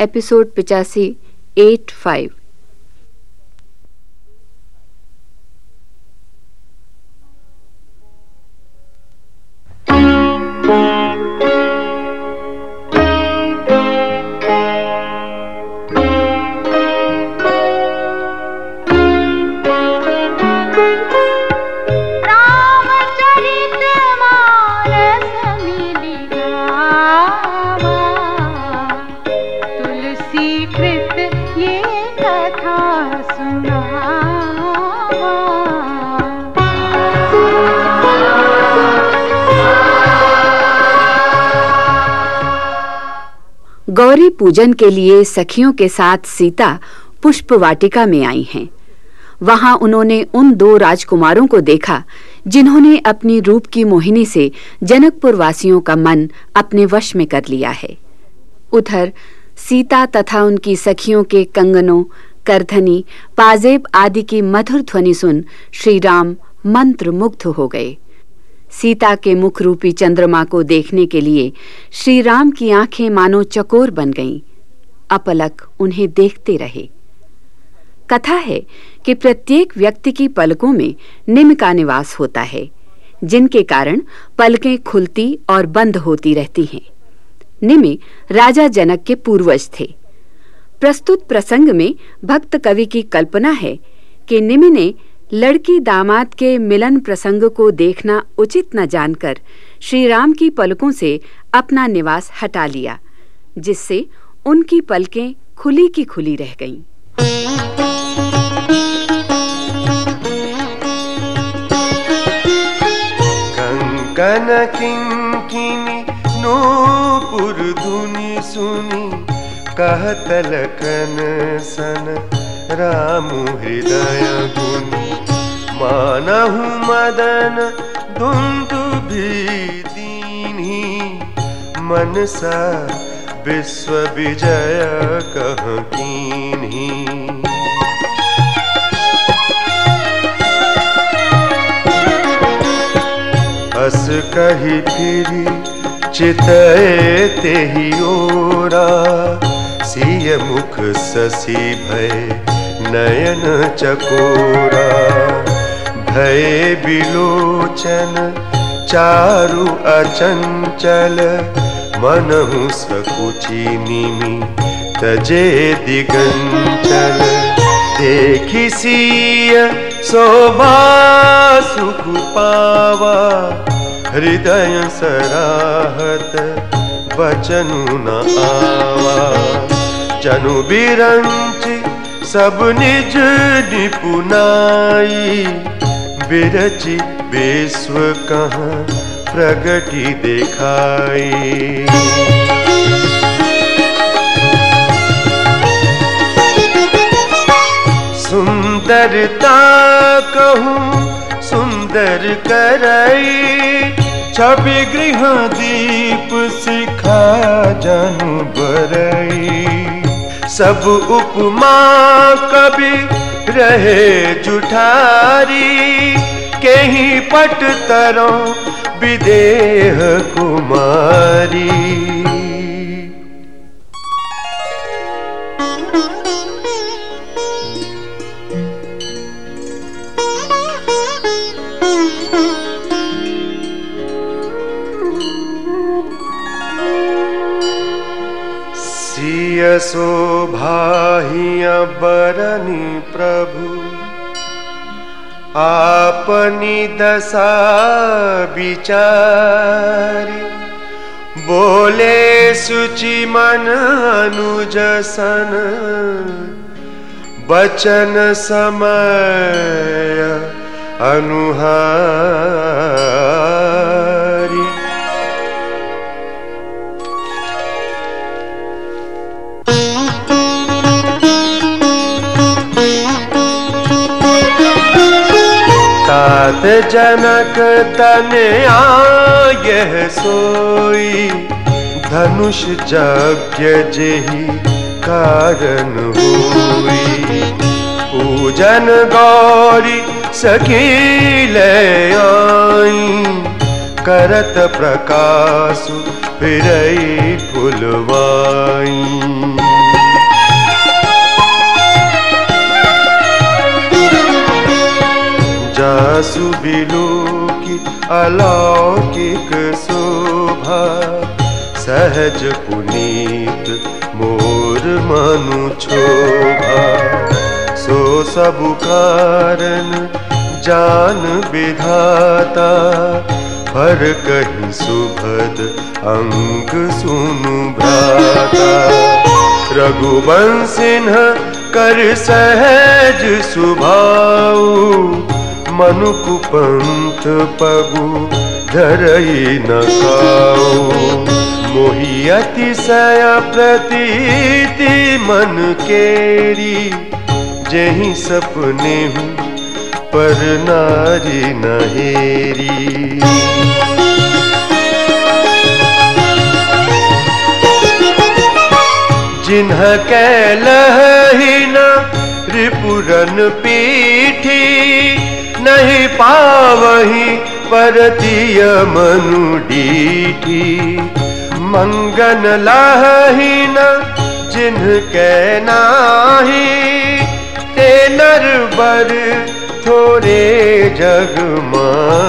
Episode पिचासी eight five. Gauri पूजन के लिए सखियों के साथ सीता पुष्प वाटिका में आई हैं। वहाँ उन्होंने उन दो राजकुमारों को देखा, जिन्होंने अपनी रूप की मोहिनी से जनकपुर वासियों का मन अपने वश में कर लिया है। उधर सीता तथा उनकी सखियों के कंगनों, करधनी, पाजेब आदि की मधुर ध्वनि सुन श्री राम मंत्र मुग्ध हो गए। सीता के मुख रूपी चंद्रमा को देखने के लिए श्री राम की आँखें मानो चकोर बन गईं। अपलक उन्हें देखते रहे। कथा है कि प्रत्येक व्यक्ति की पलकों में निम का निवास होता है, जिनके कारण पलकें खुलती और बंद होती रहती हैं। निमि राजा जनक के पूर्वज थे। प्रस्तुत प्रसंग में भक्त कवि की कल्पना है कि निमि ने लड़की दामाद के मिलन प्रसंग को देखना उचित न जानकर श्री राम की पलकों से अपना निवास हटा लिया, जिससे उनकी पलकें खुली की खुली रह गईं। कंकन किंकिनी नूपुर धुनी सुनी कहतलकन सन राम हृदय गुनी मानहु मदन धुंधु भी दीनी। मनसा विश्व विजय कह कीन्ही हस कही फिरी चितए तेहि ओरा। सिय मुख ससी भय नयन चकोरा। भय बिलोचन चारु अचंचल मनहु सकुची निमि तजे दिगंचल। देखी सिय शोभा सुख पावा हृदय सराहत बचनु न आवा। जनु बिरंच सब निज निपुनाई बिरचि विश्व कहाँ प्रगति दिखाई? सुंदरता कहूँ, सुंदर करई, छवि गृह दीप सिखा जनु बरई। सब उपमा कवि रहे जुठारी कहीं पट तरो विदेह कुमारी। शोभाहिया बरनी प्रभु आपनी दशा विचारी। बोले सुचि मन अनुजसन बचन समय अनुहारी। तात जनक तने आयह सोई। धनुष यज्ञ जेहि कारण हुई। पूजन गौरी सकील आई। करत प्रकाश फिरई फुलवाई। सुबिलू की अलौकिक शोभा, सहज पुनीत मोर मनु छोभा। सो सब कारण जान विधाता, हर कहीं सुभद अंग सुनु भ्राता। रघुवंशिन कर सहज सुभाऊ मनुकु पंथ पगु, धरई न मोहि अतिशय प्रतीति मन केरी, जही सपने हूँ पर नारी नहेरी जिन्ह कैलही न रिपुरन नहीं पावही परतिय मनु डीठी। मंगन लही न के नाही। ते बर थोरे जग माही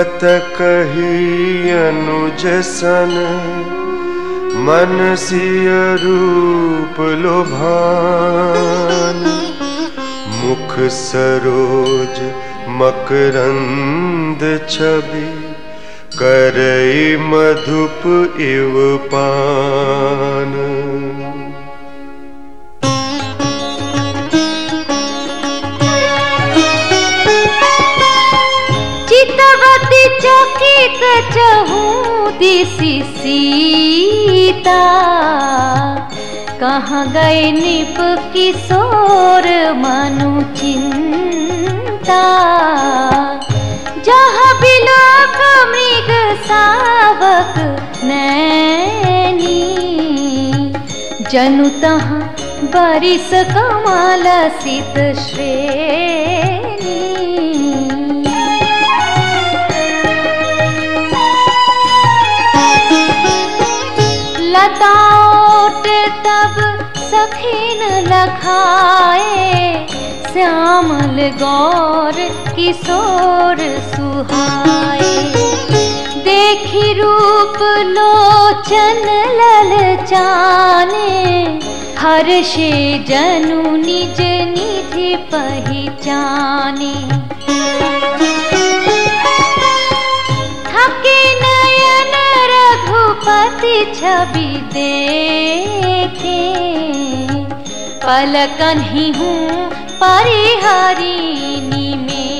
बत कही अनुज सन मन सिय रूप लोभान। मुख सरोज मकरंद छवि करई मधुप इव पान चहूँ दिसी सीता कहाँ गए निप किशोर मनु चिंता। जहाँ बिलोक मृग सावक नैनी। जनु तहाँ बरिस कमाल सित श्रेणी लखाए श्यामल गौर किशोर सुहाए। देखी रूप लोचन लल जाने हर्षे जनु निज निधि पहचाने। थके नयन रघुपति छवि देखे। पलकन ही हूँ परिहरिणी में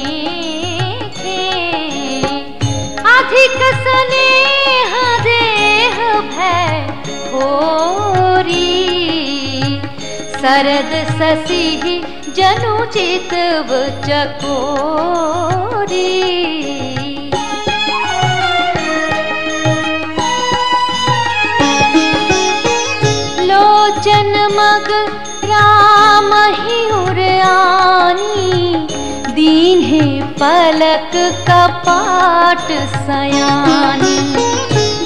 अधिक स्नेह देह भय होरी। शरद शशि जनु चितव चकोरी। लोचन पलक कपाट सयानी।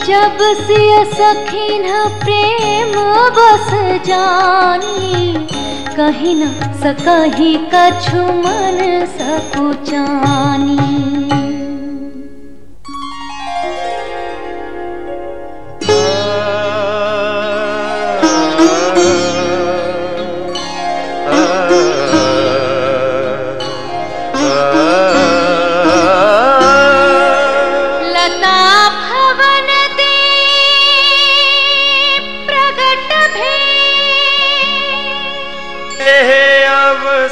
जब सिय सखीन प्रेम बस जानी। कहीं न सकही कछु मन सकुचानी।